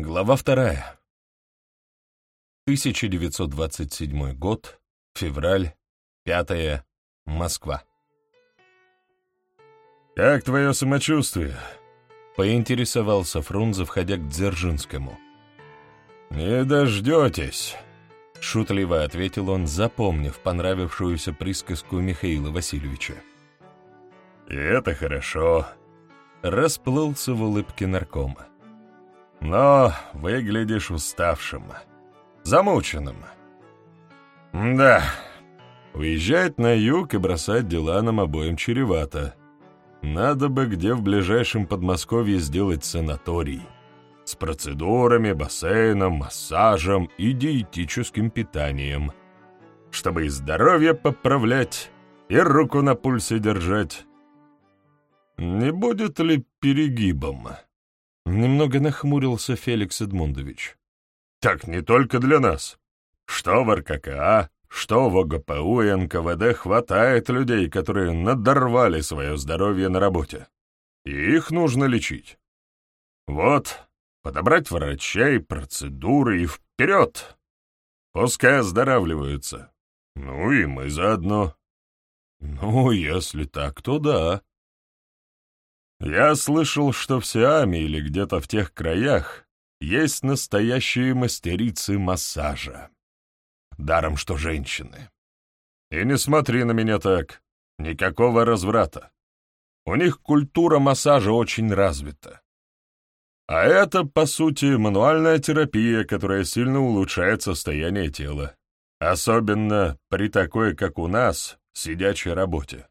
Глава вторая. 1927 год, февраль, 5 Москва. «Как твое самочувствие?» — поинтересовался Фрунзе, входя к Дзержинскому. «Не дождетесь», — шутливо ответил он, запомнив понравившуюся присказку Михаила Васильевича. «И это хорошо», — расплылся в улыбке наркома. «Но выглядишь уставшим, замученным». «Да, уезжать на юг и бросать дела нам обоим чревато. Надо бы где в ближайшем Подмосковье сделать санаторий» с процедурами, бассейном, массажем и диетическим питанием, чтобы и здоровье поправлять, и руку на пульсе держать. Не будет ли перегибом? Немного нахмурился Феликс Эдмундович. Так не только для нас. Что в РККА, что в ОГПУ и НКВД хватает людей, которые надорвали свое здоровье на работе. И их нужно лечить. Вот, подобрать врачей, процедуры и вперед! Пускай оздоравливаются. Ну и мы заодно. Ну, если так, то да. Я слышал, что в Сиаме или где-то в тех краях есть настоящие мастерицы массажа. Даром, что женщины. И не смотри на меня так. Никакого разврата. У них культура массажа очень развита. А это, по сути, мануальная терапия, которая сильно улучшает состояние тела. Особенно при такой, как у нас, сидячей работе.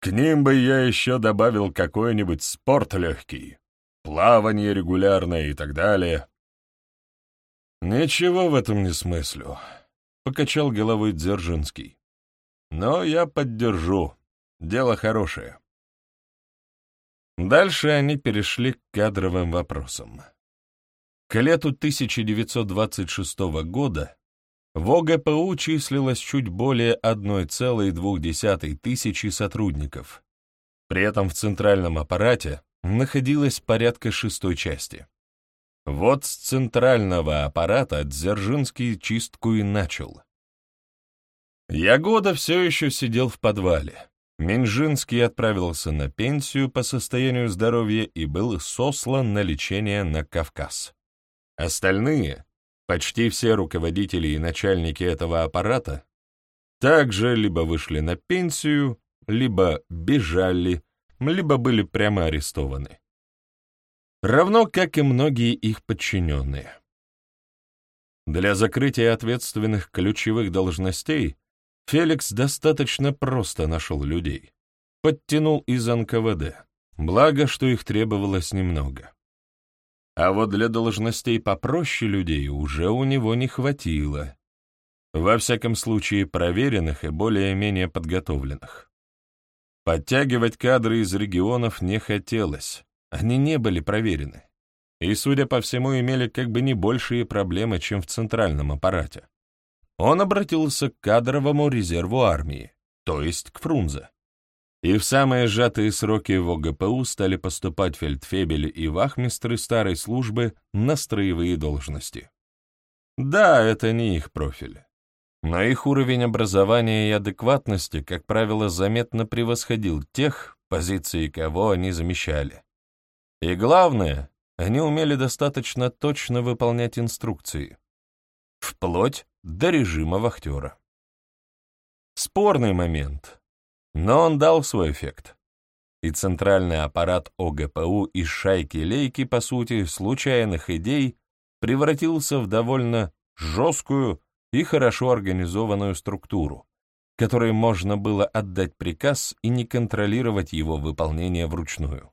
К ним бы я еще добавил какой-нибудь спорт легкий, плавание регулярное и так далее. Ничего в этом не смыслю, — покачал головой Дзержинский. Но я поддержу. Дело хорошее. Дальше они перешли к кадровым вопросам. К лету 1926 года в ОГПУ числилось чуть более 1,2 тысячи сотрудников. При этом в центральном аппарате находилось порядка шестой части. Вот с центрального аппарата Дзержинский чистку и начал. Ягода все еще сидел в подвале. Минжинский отправился на пенсию по состоянию здоровья и был сослан на лечение на Кавказ. Остальные, почти все руководители и начальники этого аппарата, также либо вышли на пенсию, либо бежали, либо были прямо арестованы. Равно как и многие их подчиненные. Для закрытия ответственных ключевых должностей Феликс достаточно просто нашел людей. Подтянул из НКВД, благо, что их требовалось немного. А вот для должностей попроще людей уже у него не хватило. Во всяком случае, проверенных и более-менее подготовленных. Подтягивать кадры из регионов не хотелось, они не были проверены. И, судя по всему, имели как бы не большие проблемы, чем в центральном аппарате он обратился к кадровому резерву армии, то есть к Фрунзе. И в самые сжатые сроки в ОГПУ стали поступать фельдфебели и вахмистры старой службы на строевые должности. Да, это не их профиль. Но их уровень образования и адекватности, как правило, заметно превосходил тех, позиции кого они замещали. И главное, они умели достаточно точно выполнять инструкции. Вплоть до режима вахтера. Спорный момент, но он дал свой эффект. И центральный аппарат ОГПУ из шайки-лейки, по сути, случайных идей, превратился в довольно жесткую и хорошо организованную структуру, которой можно было отдать приказ и не контролировать его выполнение вручную.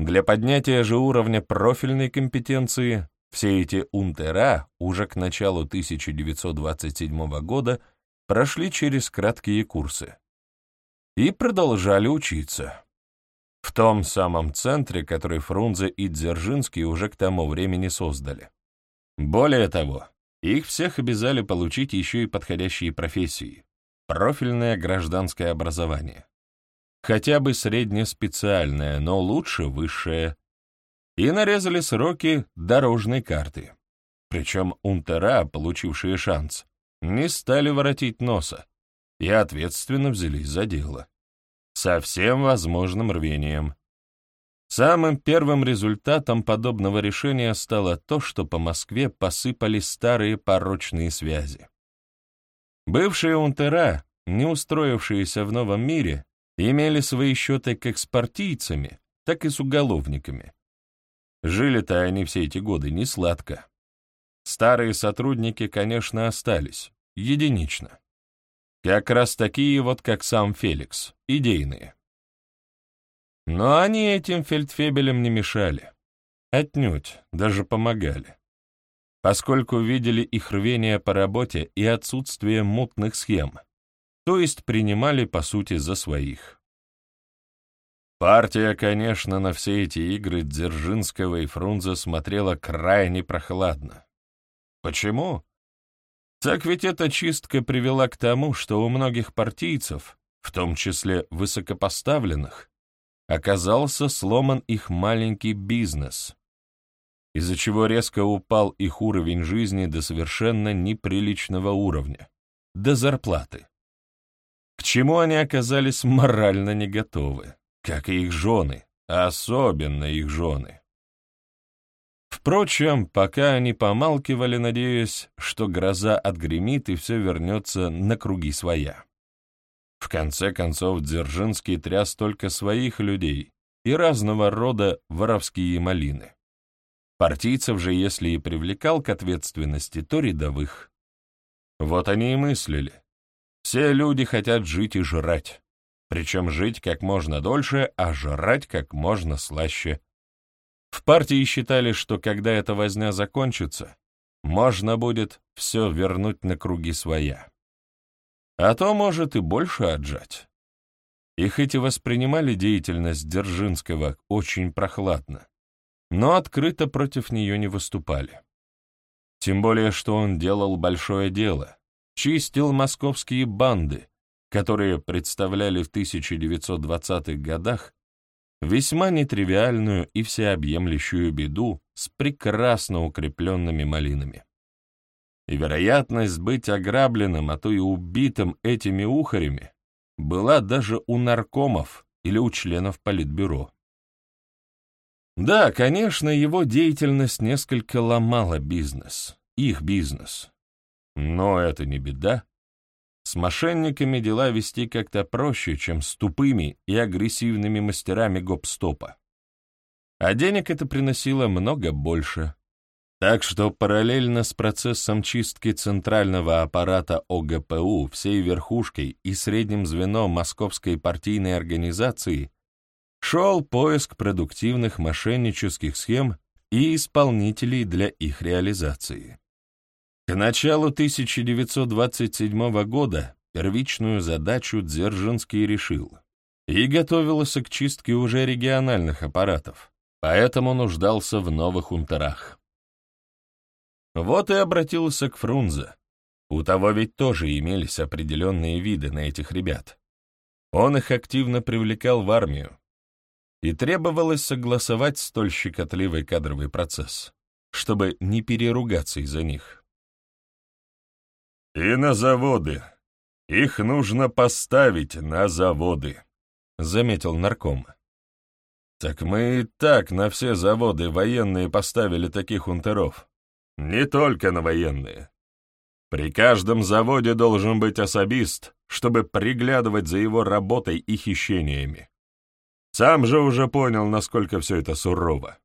Для поднятия же уровня профильной компетенции все эти унтера уже к началу 1927 года прошли через краткие курсы и продолжали учиться. В том самом центре, который Фрунзе и Дзержинский уже к тому времени создали. Более того, их всех обязали получить еще и подходящие профессии, профильное гражданское образование. Хотя бы среднеспециальное, но лучше высшее. и нарезали сроки дорожной карты. Причем унтера, получившие шанс, не стали воротить носа и ответственно взялись за дело. Со всем возможным рвением. Самым первым результатом подобного решения стало то, что по Москве посыпали старые порочные связи. Бывшие унтера, не устроившиеся в новом мире, имели свои счеты как с партийцами, так и с уголовниками. Жили-то они все эти годы не сладко. Старые сотрудники, конечно, остались, единично. Как раз такие вот, как сам Феликс, идейные. Но они этим фельдфебелям не мешали. Отнюдь, даже помогали. Поскольку видели их рвение по работе и отсутствие мутных схем, то есть принимали, по сути, за своих. Партия, конечно, на все эти игры Дзержинского и Фрунзе смотрела крайне прохладно. Почему? Так ведь эта чистка привела к тому, что у многих партийцев, в том числе высокопоставленных, оказался сломан их маленький бизнес, из-за чего резко упал их уровень жизни до совершенно неприличного уровня, до зарплаты. К чему они оказались морально не готовы, как и их жены, а особенно их жены. Впрочем, пока они помалкивали, надеясь, что гроза отгремит и все вернется на круги своя. В конце концов, Дзержинский тряс только своих людей и разного рода воровские малины. Партийцев же, если и привлекал к ответственности, то рядовых. Вот они и мыслили. Все люди хотят жить и жрать. Причем жить как можно дольше, а жрать как можно слаще. В партии считали, что когда эта возня закончится, можно будет все вернуть на круги своя а то, может, и больше отжать. И хоть и воспринимали деятельность Дзержинского очень прохладно, но открыто против нее не выступали. Тем более, что он делал большое дело, чистил московские банды, которые представляли в 1920-х годах весьма нетривиальную и всеобъемлющую беду с прекрасно укрепленными малинами и вероятность быть ограбленным, а то и убитым этими ухарями была даже у наркомов или у членов политбюро. Да, конечно, его деятельность несколько ломала бизнес, их бизнес. Но это не беда. С мошенниками дела вести как-то проще, чем с тупыми и агрессивными мастерами гоп-стопа. А денег это приносило много больше, так что параллельно с процессом чистки центрального аппарата ОГПУ всей верхушкой и средним звеном московской партийной организации шел поиск продуктивных мошеннических схем и исполнителей для их реализации. К началу 1927 года первичную задачу Дзержинский решил и готовился к чистке уже региональных аппаратов, поэтому нуждался в новых унтерах. Вот и обратился к Фрунзе. У того ведь тоже имелись определенные виды на этих ребят. Он их активно привлекал в армию. И требовалось согласовать столь щекотливый кадровый процесс, чтобы не переругаться из-за них. «И на заводы. Их нужно поставить на заводы», — заметил нарком. «Так мы и так на все заводы военные поставили таких унтеров. Не только на военные. При каждом заводе должен быть особист, чтобы приглядывать за его работой и хищениями. Сам же уже понял, насколько все это сурово.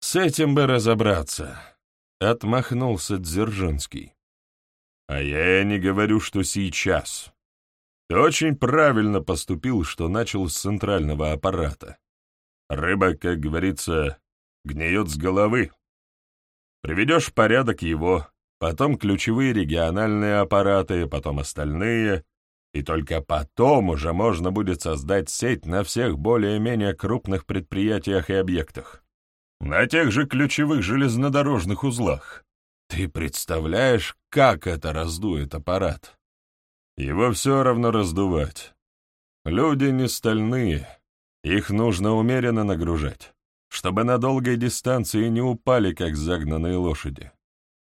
С этим бы разобраться, — отмахнулся Дзержинский. А я не говорю, что сейчас. Ты очень правильно поступил, что начал с центрального аппарата. Рыба, как говорится, гниет с головы. Приведешь в порядок его, потом ключевые региональные аппараты, потом остальные, и только потом уже можно будет создать сеть на всех более-менее крупных предприятиях и объектах. На тех же ключевых железнодорожных узлах. Ты представляешь, как это раздует аппарат? Его все равно раздувать. Люди не стальные, их нужно умеренно нагружать. чтобы на долгой дистанции не упали, как загнанные лошади.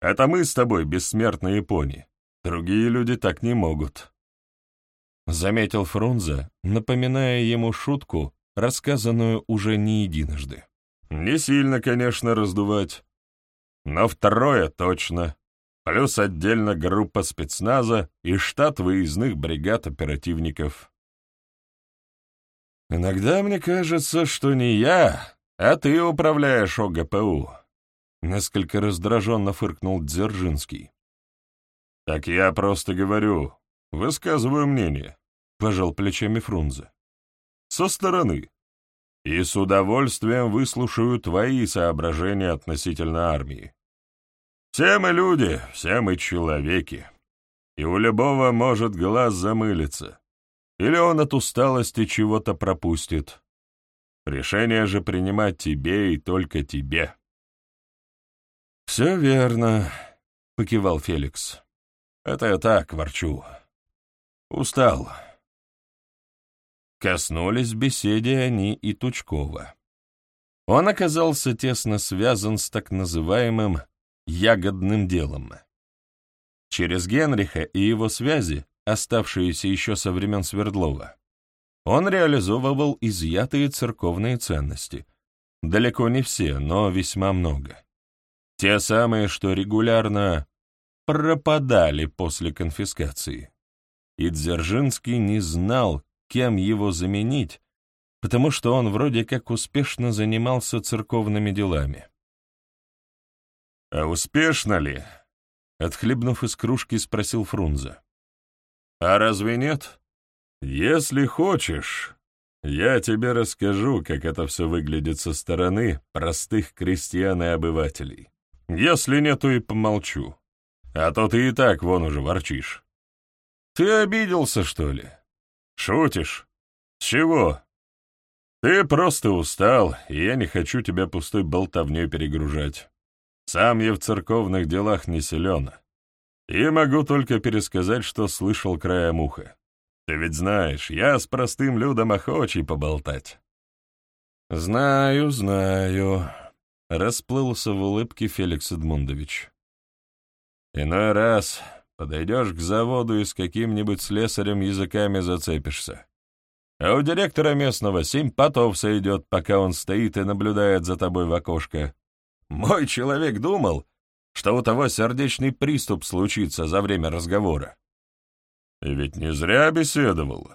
Это мы с тобой, бессмертные пони. Другие люди так не могут. Заметил Фрунзе, напоминая ему шутку, рассказанную уже не единожды. Не сильно, конечно, раздувать. Но второе точно. Плюс отдельно группа спецназа и штат выездных бригад оперативников. Иногда мне кажется, что не я, а ты управляешь ОГПУ. Несколько раздраженно фыркнул Дзержинский. Так я просто говорю, высказываю мнение, пожал плечами Фрунзе. Со стороны. И с удовольствием выслушаю твои соображения относительно армии. Все мы люди, все мы человеки. И у любого может глаз замылиться. Или он от усталости чего-то пропустит. Решение же принимать тебе и только тебе. «Все верно», — покивал Феликс. «Это я так ворчу. Устал». Коснулись беседе они и Тучкова. Он оказался тесно связан с так называемым ягодным делом. Через Генриха и его связи, оставшиеся еще со времен Свердлова, он реализовывал изъятые церковные ценности. Далеко не все, но весьма много. Те самые, что регулярно пропадали после конфискации. И Дзержинский не знал, кем его заменить, потому что он вроде как успешно занимался церковными делами. «А успешно ли?» — отхлебнув из кружки, спросил Фрунзе. «А разве нет? Если хочешь, я тебе расскажу, как это все выглядит со стороны простых крестьян и обывателей. Если нет, то и помолчу. А то ты и так вон уже ворчишь. Ты обиделся, что ли? Шутишь? С чего? Ты просто устал, и я не хочу тебя пустой болтовней перегружать. Сам я в церковных делах не силен. И могу только пересказать, что слышал краем уха. Ты ведь знаешь, я с простым людом охочий поболтать. Знаю, знаю, — расплылся в улыбке Феликс Эдмундович. Иной раз подойдешь к заводу и с каким-нибудь слесарем языками зацепишься. А у директора местного семь потов сойдет, пока он стоит и наблюдает за тобой в окошко. Мой человек думал, что у того сердечный приступ случится за время разговора. И ведь не зря беседовал.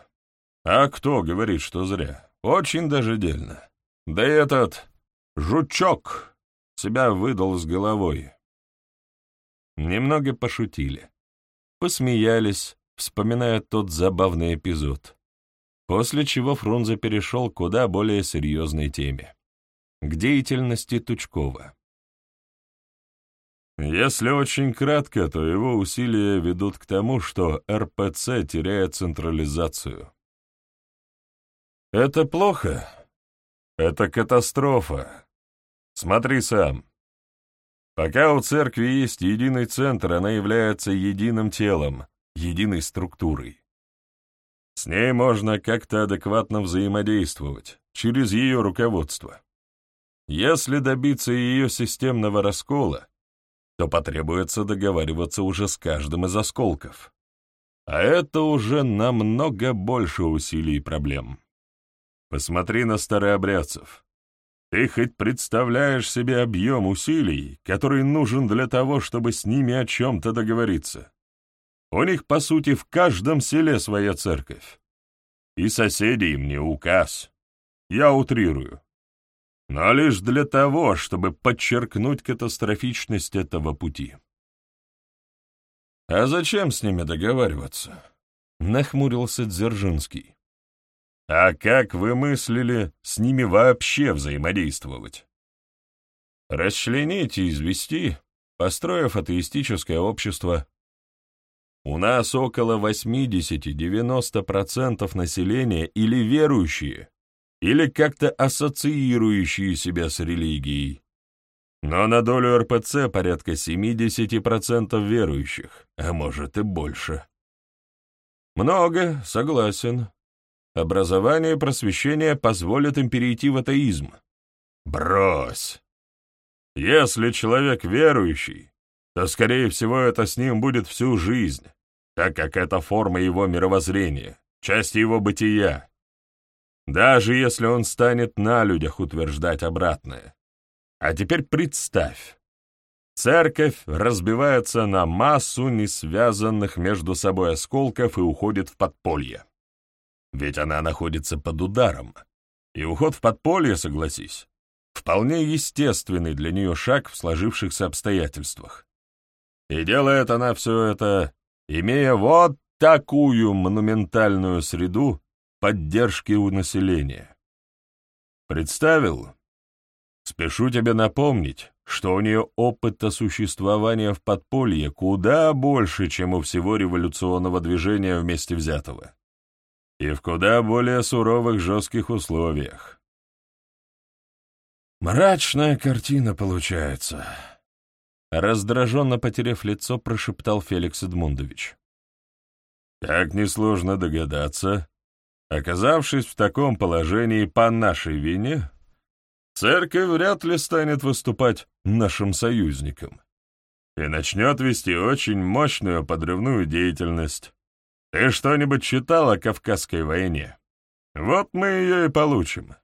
А кто говорит, что зря? Очень даже дельно. Да и этот жучок себя выдал с головой. Немного пошутили. Посмеялись, вспоминая тот забавный эпизод. После чего Фрунзе перешел к куда более серьезной теме — к деятельности Тучкова. Если очень кратко, то его усилия ведут к тому, что РПЦ теряет централизацию. Это плохо? Это катастрофа. Смотри сам. Пока у церкви есть единый центр, она является единым телом, единой структурой. С ней можно как-то адекватно взаимодействовать, через ее руководство. Если добиться ее системного раскола, то потребуется договариваться уже с каждым из осколков. А это уже намного больше усилий и проблем. Посмотри на старообрядцев. Ты хоть представляешь себе объем усилий, который нужен для того, чтобы с ними о чем-то договориться? У них, по сути, в каждом селе своя церковь. И соседи им не указ. Я утрирую но лишь для того, чтобы подчеркнуть катастрофичность этого пути. «А зачем с ними договариваться?» — нахмурился Дзержинский. «А как вы мыслили с ними вообще взаимодействовать?» «Расчленить и извести, построив атеистическое общество. У нас около 80-90% населения или верующие, или как-то ассоциирующие себя с религией. Но на долю РПЦ порядка 70% верующих, а может и больше. Много, согласен. Образование и просвещение позволят им перейти в атеизм. Брось. Если человек верующий, то, скорее всего, это с ним будет всю жизнь, так как это форма его мировоззрения, часть его бытия. Даже если он станет на людях утверждать обратное. А теперь представь. Церковь разбивается на массу несвязанных между собой осколков и уходит в подполье. Ведь она находится под ударом. И уход в подполье, согласись, вполне естественный для нее шаг в сложившихся обстоятельствах. И делает она все это, имея вот такую монументальную среду поддержки у населения. Представил? Спешу тебе напомнить, что у нее опыта существования в подполье куда больше, чем у всего революционного движения вместе взятого. И в куда более суровых жестких условиях. Мрачная картина получается. Раздраженно потеряв лицо, прошептал Феликс Эдмундович. Как несложно догадаться, оказавшись в таком положении по нашей вине, церковь вряд ли станет выступать нашим союзником и начнет вести очень мощную подрывную деятельность. Ты что-нибудь читал о Кавказской войне? Вот мы ее и получим.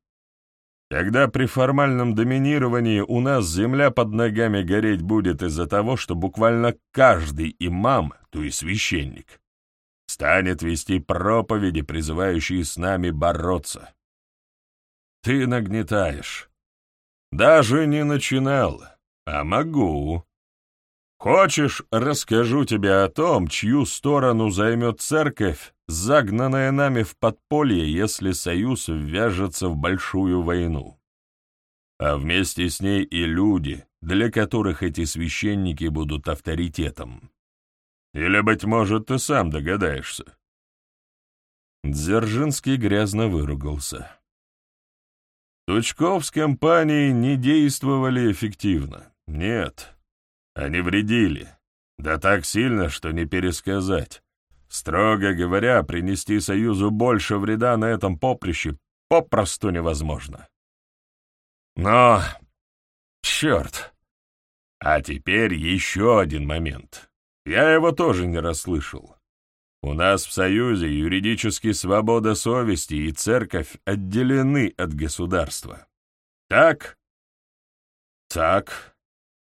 Когда при формальном доминировании у нас земля под ногами гореть будет из-за того, что буквально каждый имам, то есть священник, станет вести проповеди, призывающие с нами бороться. Ты нагнетаешь. Даже не начинал, а могу. Хочешь, расскажу тебе о том, чью сторону займет церковь, загнанная нами в подполье, если Союз ввяжется в большую войну. А вместе с ней и люди, для которых эти священники будут авторитетом. Или, быть может, ты сам догадаешься?» Дзержинский грязно выругался. Тучков с компанией не действовали эффективно. Нет, они вредили. Да так сильно, что не пересказать. Строго говоря, принести Союзу больше вреда на этом поприще попросту невозможно. Но... Черт! А теперь еще один момент. Я его тоже не расслышал. У нас в Союзе юридически свобода совести и церковь отделены от государства. Так? Так.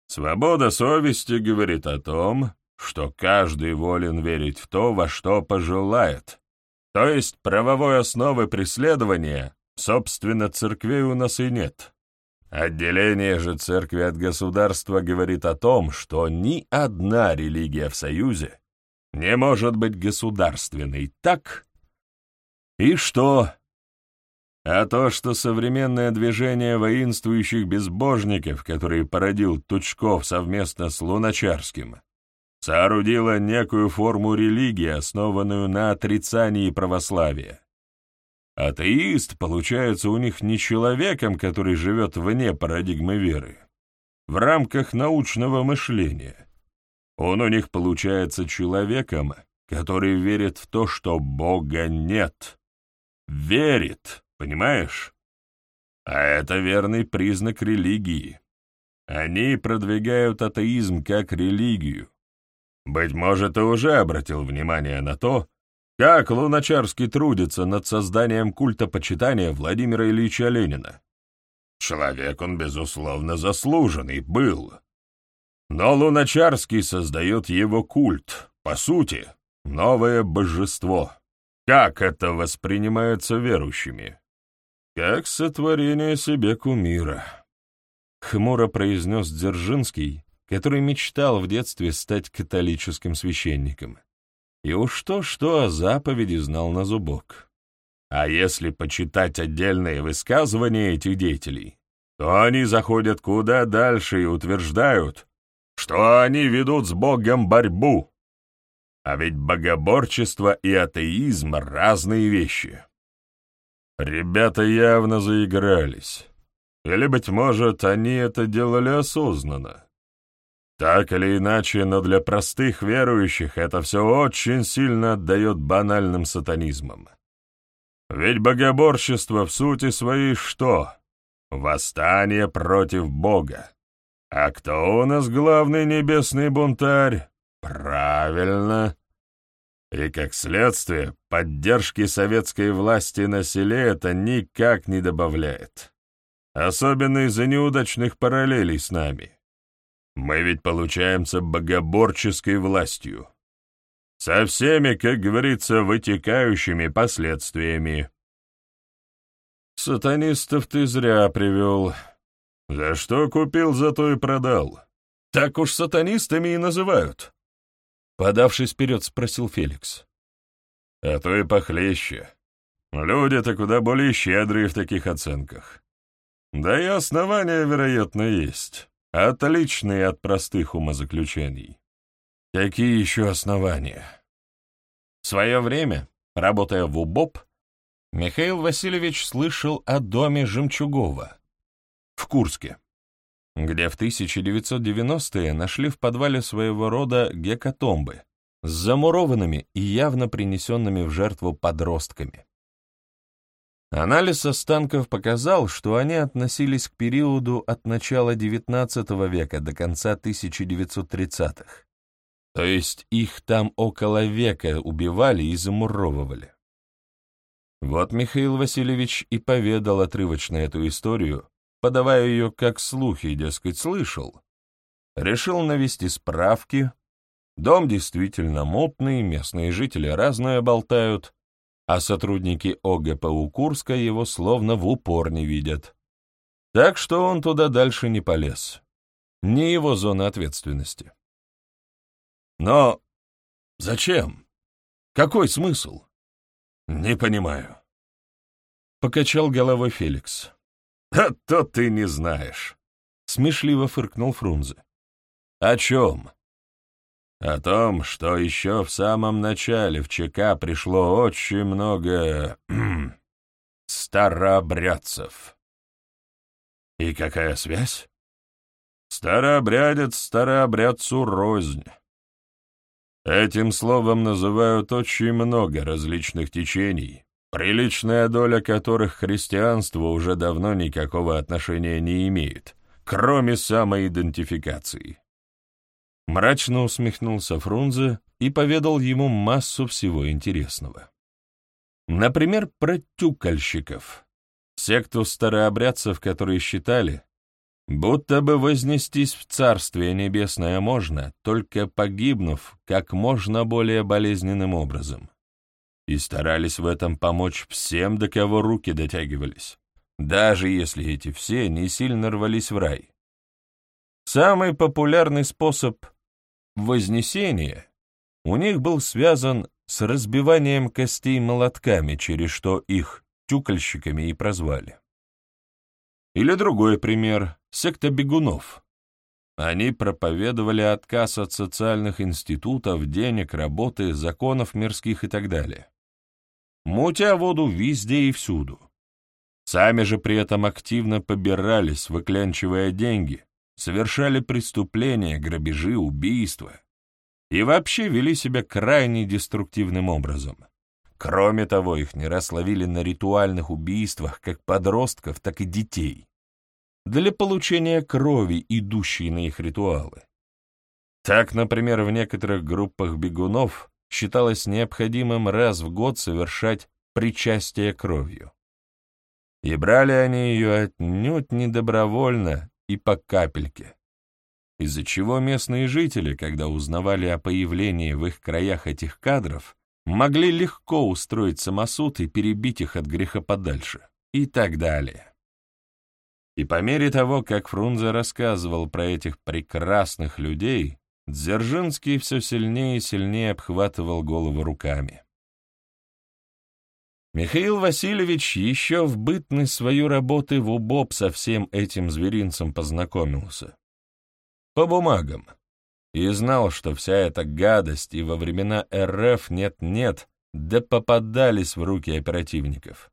Свобода совести говорит о том, что каждый волен верить в то, во что пожелает. То есть правовой основы преследования, собственно, церквей у нас и нет. Отделение же церкви от государства говорит о том, что ни одна религия в Союзе не может быть государственной, так? И что? А то, что современное движение воинствующих безбожников, которые породил Тучков совместно с Луначарским, соорудило некую форму религии, основанную на отрицании православия. Атеист получается у них не человеком, который живет вне парадигмы веры, в рамках научного мышления. Он у них получается человеком, который верит в то, что Бога нет. Верит, понимаешь? А это верный признак религии. Они продвигают атеизм как религию. Быть может, ты уже обратил внимание на то, как Луначарский трудится над созданием культа почитания Владимира Ильича Ленина? Человек он, безусловно, заслуженный был. Но Луначарский создает его культ, по сути, новое божество. Как это воспринимается верующими? Как сотворение себе кумира. Хмуро произнес Дзержинский, который мечтал в детстве стать католическим священником. И уж то-что о заповеди знал на зубок. А если почитать отдельные высказывания этих деятелей, то они заходят куда дальше и утверждают, что они ведут с Богом борьбу. А ведь богоборчество и атеизм — разные вещи. Ребята явно заигрались. Или, быть может, они это делали осознанно. Так или иначе, но для простых верующих это все очень сильно отдает банальным сатанизмам. Ведь богоборчество в сути своей что? Восстание против Бога. А кто у нас главный небесный бунтарь? Правильно. И, как следствие, поддержки советской власти на селе это никак не добавляет. Особенно из-за неудачных параллелей с нами. Мы ведь получаемся богоборческой властью. Со всеми, как говорится, вытекающими последствиями. Сатанистов ты зря привел. За что купил, зато и продал. Так уж сатанистами и называют. Подавшись вперед, спросил Феликс. А то и похлеще. Люди-то куда более щедрые в таких оценках. Да и основания, вероятно, есть. Отличные от простых умозаключений. Какие еще основания? В свое время, работая в УБОП, Михаил Васильевич слышал о доме Жемчугова в Курске, где в 1990-е нашли в подвале своего рода гекатомбы с замурованными и явно принесенными в жертву подростками. Анализ останков показал, что они относились к периоду от начала XIX века до конца 1930-х. То есть их там около века убивали и замуровывали. Вот Михаил Васильевич и поведал отрывочно эту историю, подавая ее как слухи, дескать, слышал. Решил навести справки. Дом действительно мутный, местные жители разное болтают, а сотрудники ОГПУ Курска его словно в упор не видят. Так что он туда дальше не полез. Не его зона ответственности. Но зачем? Какой смысл? «Не понимаю». Покачал головой Феликс. «А то ты не знаешь», — смешливо фыркнул Фрунзе. «О чем?» «О том, что еще в самом начале в ЧК пришло очень много старообрядцев». «И какая связь?» «Старообрядец старообрядцу рознь. Этим словом называют очень много различных течений, приличная доля которых к христианству уже давно никакого отношения не имеет, кроме самоидентификации. Мрачно усмехнулся Фрунзе и поведал ему массу всего интересного. Например, про тюкальщиков, секту старообрядцев, которые считали, Будто бы вознестись в Царствие Небесное можно, только погибнув как можно более болезненным образом. И старались в этом помочь всем, до кого руки дотягивались, даже если эти все не сильно рвались в рай. Самый популярный способ вознесения у них был связан с разбиванием костей молотками, через что их тюкальщиками и прозвали. Или другой пример — секта бегунов. Они проповедовали отказ от социальных институтов, денег, работы, законов мирских и так далее. Мутя воду везде и всюду. Сами же при этом активно побирались, выклянчивая деньги, совершали преступления, грабежи, убийства и вообще вели себя крайне деструктивным образом. Кроме того, их не раз ловили на ритуальных убийствах как подростков, так и детей. Для получения крови, идущей на их ритуалы. Так, например, в некоторых группах бегунов считалось необходимым раз в год совершать причастие кровью. И брали они ее отнюдь не добровольно и по капельке, из-за чего местные жители, когда узнавали о появлении в их краях этих кадров, могли легко устроить самосуд и перебить их от греха подальше, и так далее. И по мере того, как Фрунзе рассказывал про этих прекрасных людей, Дзержинский все сильнее и сильнее обхватывал голову руками. Михаил Васильевич еще в бытность свою работы в УБОП со всем этим зверинцем познакомился. По бумагам и знал, что вся эта гадость и во времена РФ нет-нет, да попадались в руки оперативников.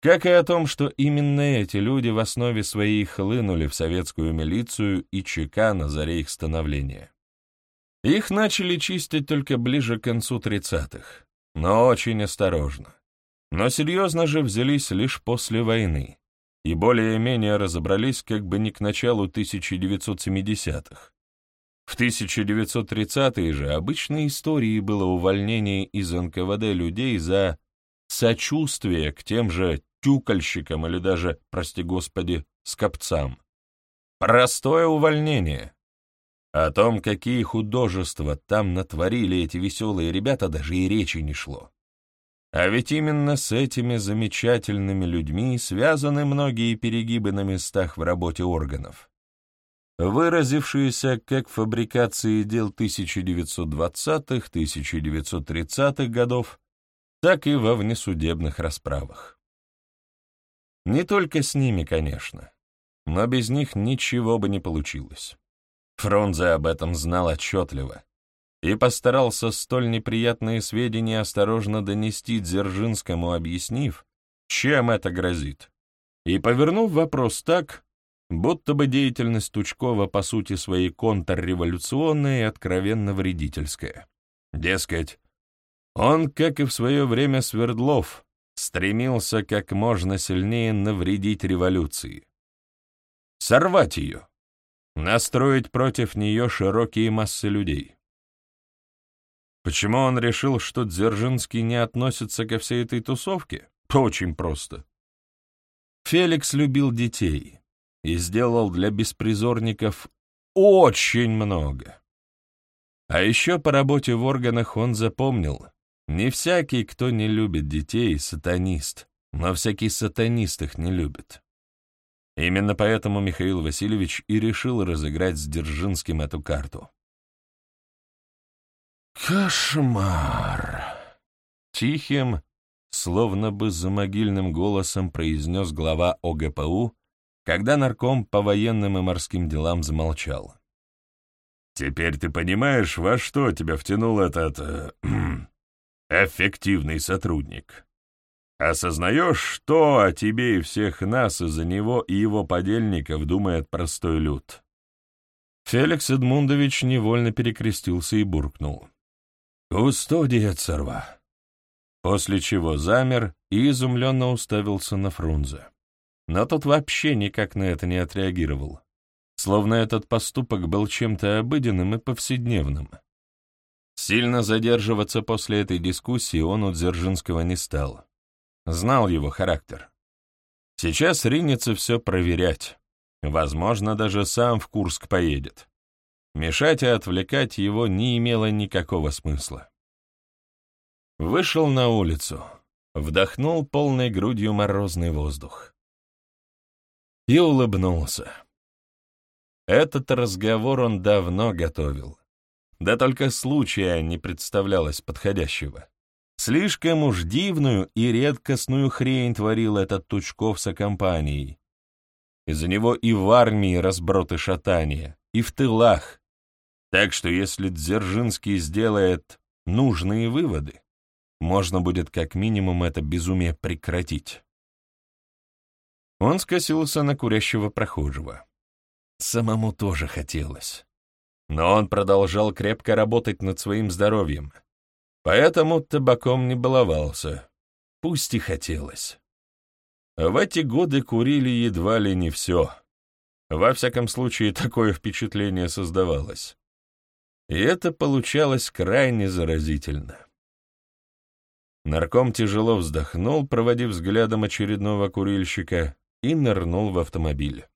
Как и о том, что именно эти люди в основе своей хлынули в советскую милицию и ЧК на заре их становления. Их начали чистить только ближе к концу 30-х, но очень осторожно. Но серьезно же взялись лишь после войны, и более-менее разобрались как бы не к началу 1970-х. В 1930-е же обычной историей было увольнение из НКВД людей за сочувствие к тем же тюкальщикам или даже, прости господи, скопцам. Простое увольнение. О том, какие художества там натворили эти веселые ребята, даже и речи не шло. А ведь именно с этими замечательными людьми связаны многие перегибы на местах в работе органов, выразившиеся как в фабрикации дел 1920-1930-х годов, так и во внесудебных расправах. Не только с ними, конечно, но без них ничего бы не получилось. Фрунзе об этом знал отчетливо и постарался столь неприятные сведения осторожно донести Дзержинскому, объяснив, чем это грозит, и повернув вопрос так, будто бы деятельность Тучкова по сути своей контрреволюционная и откровенно вредительская. Дескать, он, как и в свое время Свердлов, стремился как можно сильнее навредить революции. Сорвать ее, настроить против нее широкие массы людей. Почему он решил, что Дзержинский не относится ко всей этой тусовке? Очень просто. Феликс любил детей и сделал для беспризорников очень много. А еще по работе в органах он запомнил, не всякий, кто не любит детей, сатанист, но всякий сатанист их не любит. Именно поэтому Михаил Васильевич и решил разыграть с Дзержинским эту карту. «Кошмар!» Тихим, словно бы за могильным голосом произнес глава ОГПУ, когда нарком по военным и морским делам замолчал. «Теперь ты понимаешь, во что тебя втянул этот... Э, эффективный сотрудник. Осознаешь, что о тебе и всех нас из-за него и его подельников думает простой люд?» Феликс Эдмундович невольно перекрестился и буркнул. «Кустодия царва!» После чего замер и изумленно уставился на Фрунзе но тот вообще никак на это не отреагировал, словно этот поступок был чем-то обыденным и повседневным. Сильно задерживаться после этой дискуссии он у Дзержинского не стал. Знал его характер. Сейчас ринется все проверять. Возможно, даже сам в Курск поедет. Мешать и отвлекать его не имело никакого смысла. Вышел на улицу, вдохнул полной грудью морозный воздух и улыбнулся. Этот разговор он давно готовил. Да только случая не представлялось подходящего. Слишком уж дивную и редкостную хрень творил этот Тучков со компанией. Из-за него и в армии разброты шатания, и в тылах. Так что если Дзержинский сделает нужные выводы, можно будет как минимум это безумие прекратить. Он скосился на курящего прохожего. Самому тоже хотелось. Но он продолжал крепко работать над своим здоровьем, поэтому табаком не баловался, пусть и хотелось. В эти годы курили едва ли не все. Во всяком случае, такое впечатление создавалось. И это получалось крайне заразительно. Нарком тяжело вздохнул, проводив взглядом очередного курильщика, и нырнул в автомобиль.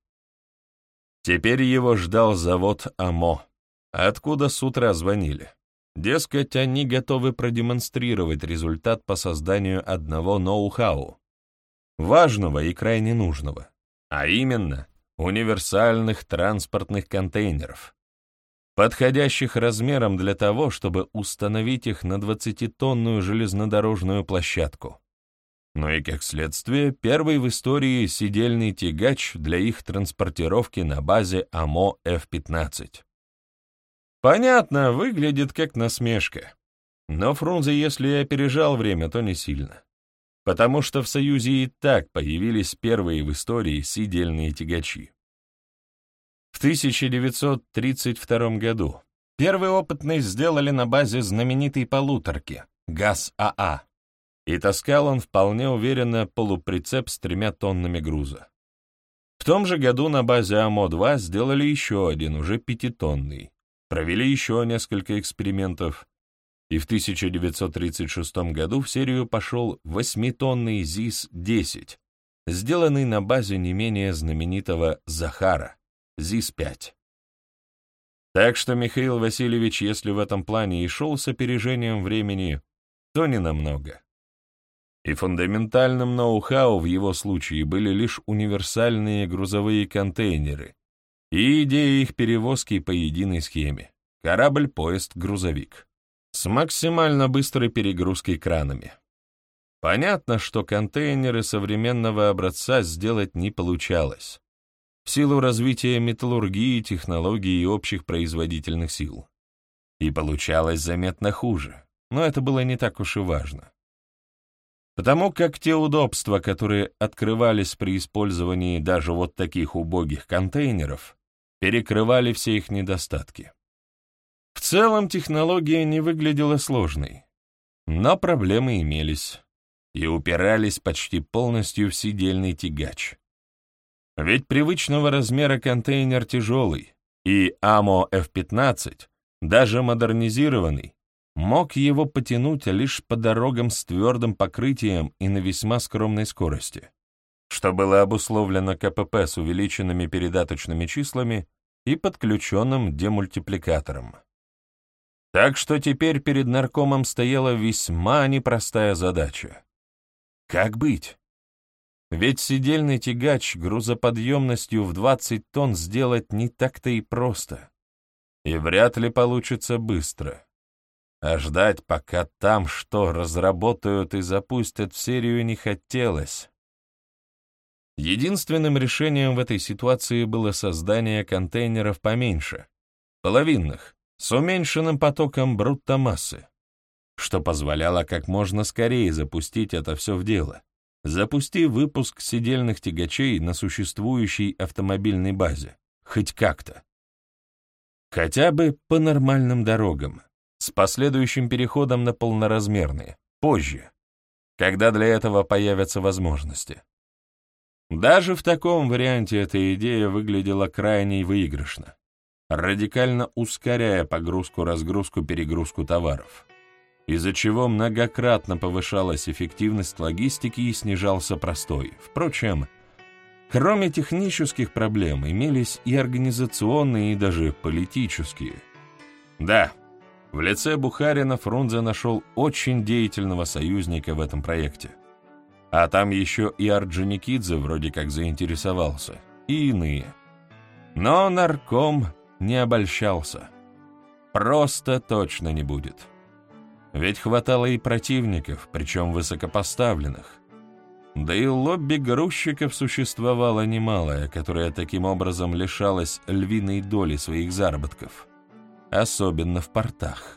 Теперь его ждал завод АМО, откуда с утра звонили. Дескать, они готовы продемонстрировать результат по созданию одного ноу-хау, важного и крайне нужного, а именно универсальных транспортных контейнеров, подходящих размером для того, чтобы установить их на 20-тонную железнодорожную площадку но и, как следствие, первый в истории сидельный тягач для их транспортировки на базе АМО F-15. Понятно, выглядит как насмешка. Но Фрунзе, если и опережал время, то не сильно. Потому что в Союзе и так появились первые в истории сидельные тягачи. В 1932 году. Первый опытный сделали на базе знаменитой полуторки ГАЗ-АА и таскал он вполне уверенно полуприцеп с тремя тоннами груза. том же году на базе АМО-2 сделали еще один, уже пятитонный, провели еще несколько экспериментов, и в 1936 году в серию пошел восьмитонный ЗИС-10, сделанный на базе не менее знаменитого Захара, ЗИС-5. Так что Михаил Васильевич, если в этом плане и шел с опережением времени, то не намного. И фундаментальным ноу-хау в его случае были лишь универсальные грузовые контейнеры и идея их перевозки по единой схеме — корабль-поезд-грузовик с максимально быстрой перегрузкой кранами. Понятно, что контейнеры современного образца сделать не получалось, в силу развития металлургии, технологий и общих производительных сил. И получалось заметно хуже, но это было не так уж и важно. Потому как те удобства, которые открывались при использовании даже вот таких убогих контейнеров, перекрывали все их недостатки. В целом технология не выглядела сложной, но проблемы имелись и упирались почти полностью в сидельный тягач. Ведь привычного размера контейнер тяжелый, и АМО F-15, даже модернизированный, мог его потянуть лишь по дорогам с твердым покрытием и на весьма скромной скорости, что было обусловлено КПП с увеличенными передаточными числами и подключенным демультипликатором. Так что теперь перед наркомом стояла весьма непростая задача. Как быть? Ведь сидельный тягач грузоподъемностью в 20 тонн сделать не так-то и просто. И вряд ли получится быстро. А ждать, пока там что разработают и запустят в серию, не хотелось. Единственным решением в этой ситуации было создание контейнеров поменьше, половинных, с уменьшенным потоком брутто-массы, что позволяло как можно скорее запустить это все в дело Запусти выпуск сидельных тягачей на существующей автомобильной базе. Хоть как-то. Хотя бы по нормальным дорогам, с последующим переходом на полноразмерные, позже, когда для этого появятся возможности. Даже в таком варианте эта идея выглядела крайне выигрышно, радикально ускоряя погрузку-разгрузку-перегрузку товаров из-за чего многократно повышалась эффективность логистики и снижался простой. Впрочем, кроме технических проблем имелись и организационные, и даже политические. Да, в лице Бухарина Фрунзе нашел очень деятельного союзника в этом проекте. А там еще и Орджоникидзе вроде как заинтересовался, и иные. Но нарком не обольщался. Просто точно не будет. Ведь хватало и противников, причем высокопоставленных. Да и лобби грузчиков существовало немалое, которое таким образом лишалось львиной доли своих заработков, особенно в портах.